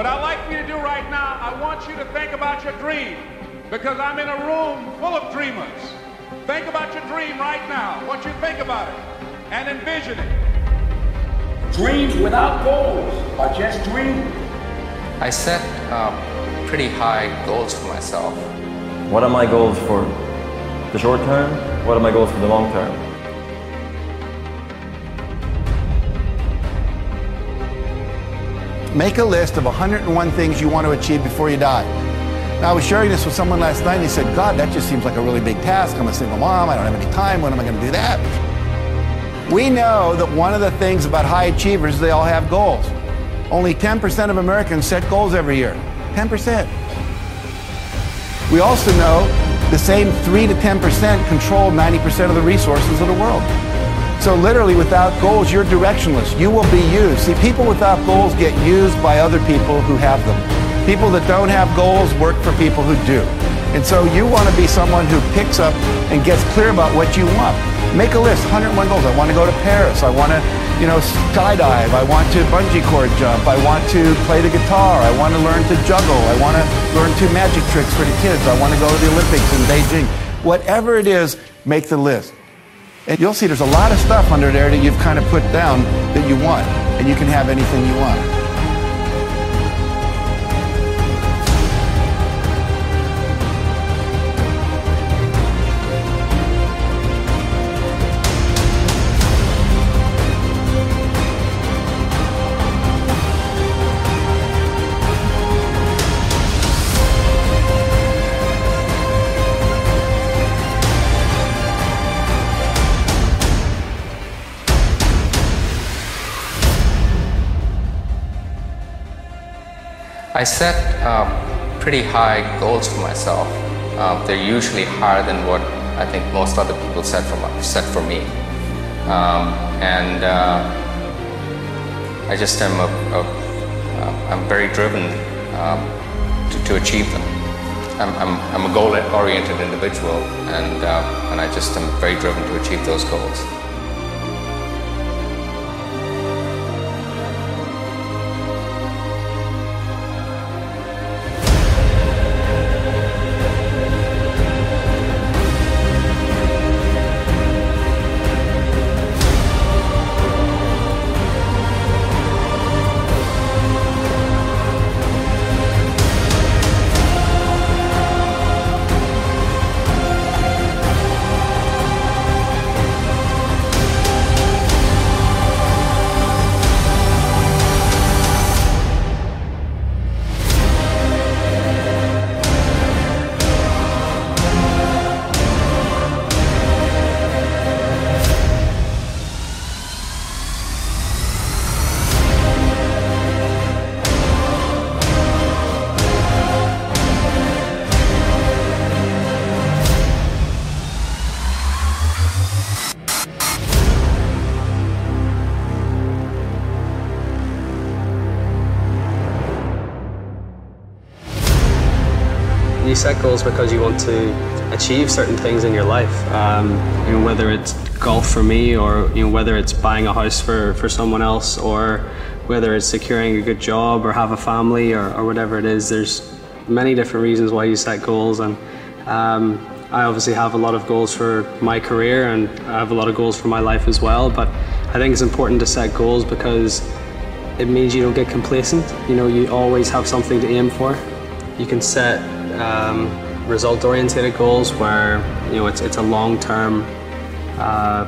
What I'd like for you to do right now, I want you to think about your dream because I'm in a room full of dreamers. Think about your dream right now. what you think about it and envision it. Dreams without goals are just dreams. I set uh, pretty high goals for myself. What are my goals for the short term? What are my goals for the long term? Make a list of 101 things you want to achieve before you die. Now, I was sharing this with someone last night and he said, God, that just seems like a really big task. I'm a single mom. I don't have any time. When am I going to do that? We know that one of the things about high achievers is they all have goals. Only 10% of Americans set goals every year. 10%. We also know the same 3 to 10% control 90% of the resources of the world. So literally without goals, you're directionless. You will be used. See, people without goals get used by other people who have them. People that don't have goals work for people who do. And so you want to be someone who picks up and gets clear about what you want. Make a list, 101 goals. I want to go to Paris. I want to, you know, skydive. I want to bungee cord jump. I want to play the guitar. I want to learn to juggle. I want to learn two magic tricks for the kids. I want to go to the Olympics in Beijing. Whatever it is, make the list. And you'll see there's a lot of stuff under there that you've kind of put down that you want. And you can have anything you want. I set uh, pretty high goals for myself. Um, they're usually higher than what I think most other people set for, set for me. Um, and uh, I just am a, a, uh, I'm very driven um, to, to, achieve them. I'm, I'm, I'm a goal-oriented individual and, uh, and I just am very driven to achieve those goals. Set goals because you want to achieve certain things in your life. Um, you know, whether it's golf for me, or you know, whether it's buying a house for, for someone else, or whether it's securing a good job, or have a family, or, or whatever it is. There's many different reasons why you set goals, and um, I obviously have a lot of goals for my career, and I have a lot of goals for my life as well. But I think it's important to set goals because it means you don't get complacent. You know, you always have something to aim for. You can set um, result-oriented goals where you know it's it's a long-term uh,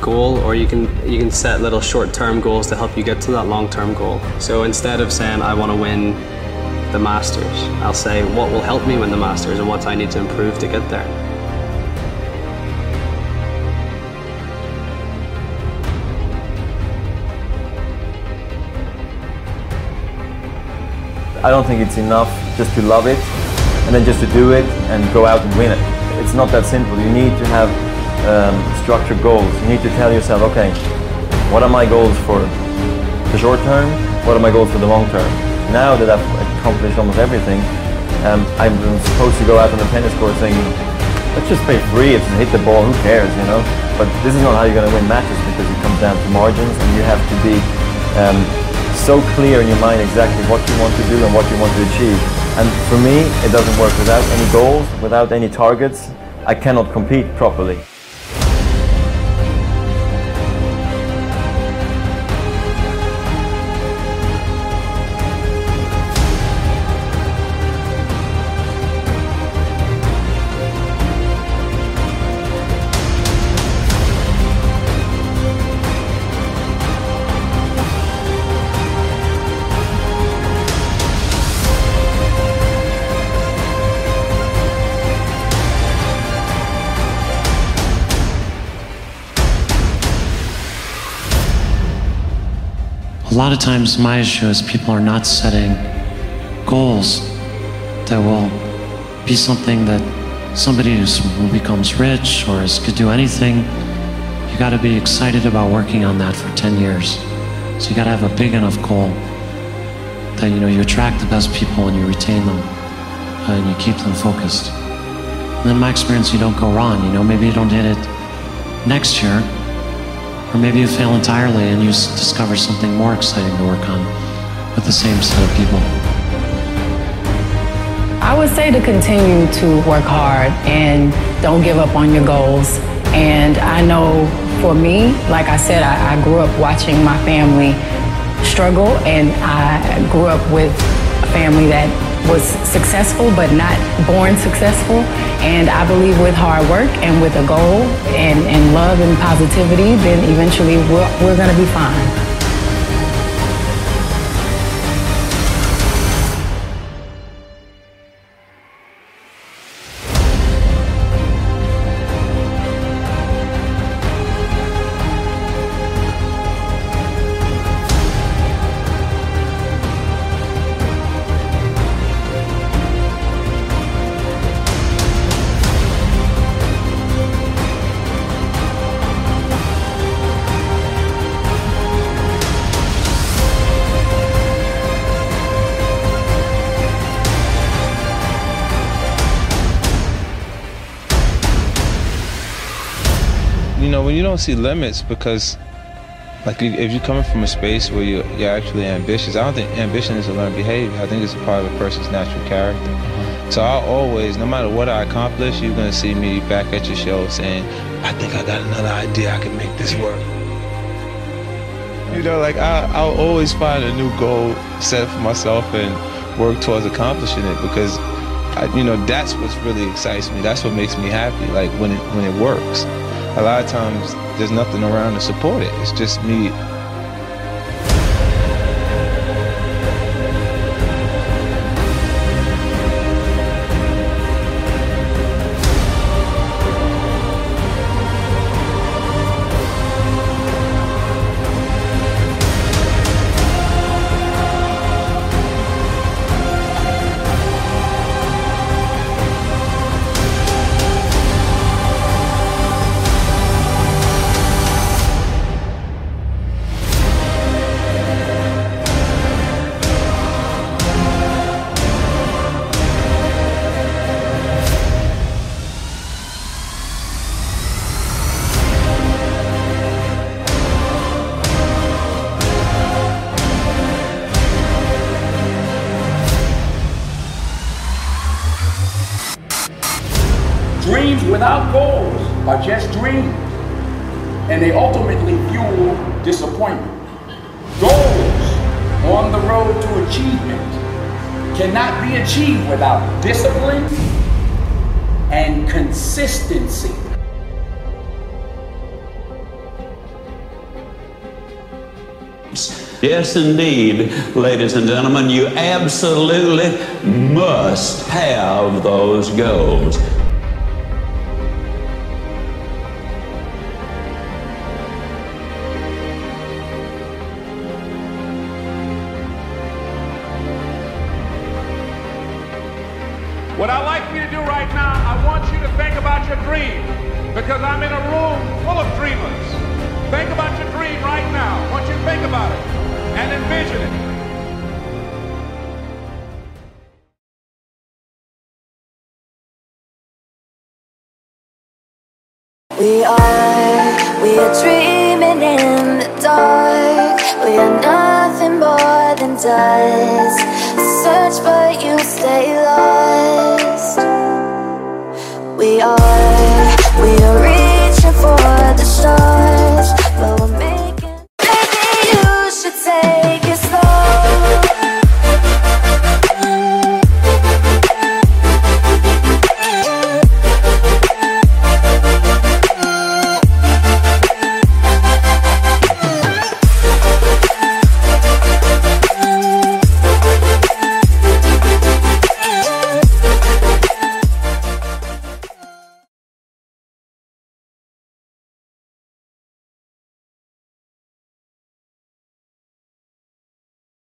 goal, or you can you can set little short-term goals to help you get to that long-term goal. So instead of saying I want to win the Masters, I'll say what will help me win the Masters and what I need to improve to get there. I don't think it's enough just to love it and then just to do it and go out and win it. It's not that simple. You need to have um, structured goals. You need to tell yourself, okay, what are my goals for the short term? What are my goals for the long term? Now that I've accomplished almost everything, um, I'm supposed to go out on the tennis court saying, let's just play free, it's hit the ball, who cares, you know? But this is not how you're going to win matches because it comes down to margins and you have to be um, so clear in your mind exactly what you want to do and what you want to achieve. And for me, it doesn't work without any goals, without any targets. I cannot compete properly. A lot of times, my issue is people are not setting goals that will be something that somebody who becomes rich or is, could do anything. You got to be excited about working on that for 10 years. So you got to have a big enough goal that you know you attract the best people and you retain them uh, and you keep them focused. And in my experience, you don't go wrong. You know, maybe you don't hit it next year, or maybe you fail entirely and you discover something more exciting to work on with the same set of people. I would say to continue to work hard and don't give up on your goals. And I know for me, like I said, I, I grew up watching my family struggle, and I grew up with a family that was successful but not born successful. And I believe with hard work and with a goal and, and love and positivity, then eventually we're, we're going to be fine. Know when you don't see limits because like if if you're coming from a space where you're, you're actually ambitious i don't think ambition is a learned behavior. I think it's a part of a person's natural character. Uh-huh. So i always no matter what i accomplish you're going to see me back at your show saying i think i got another idea i can make this work. You know like I, i'll always find a new goal set for myself and work towards accomplishing it because I, you know that's what really excites me. That's what makes me happy like when it when it works a lot of times there's nothing around to support it. It's just me. Without goals are just dreams, and they ultimately fuel disappointment. Goals on the road to achievement cannot be achieved without discipline and consistency. Yes, indeed, ladies and gentlemen, you absolutely must have those goals. You right now, I want you to think about your dream because I'm in a room full of dreamers. Think about your dream right now. I want you to think about it and envision it. We are, we are dreaming in the dark. We are nothing more does. Search, but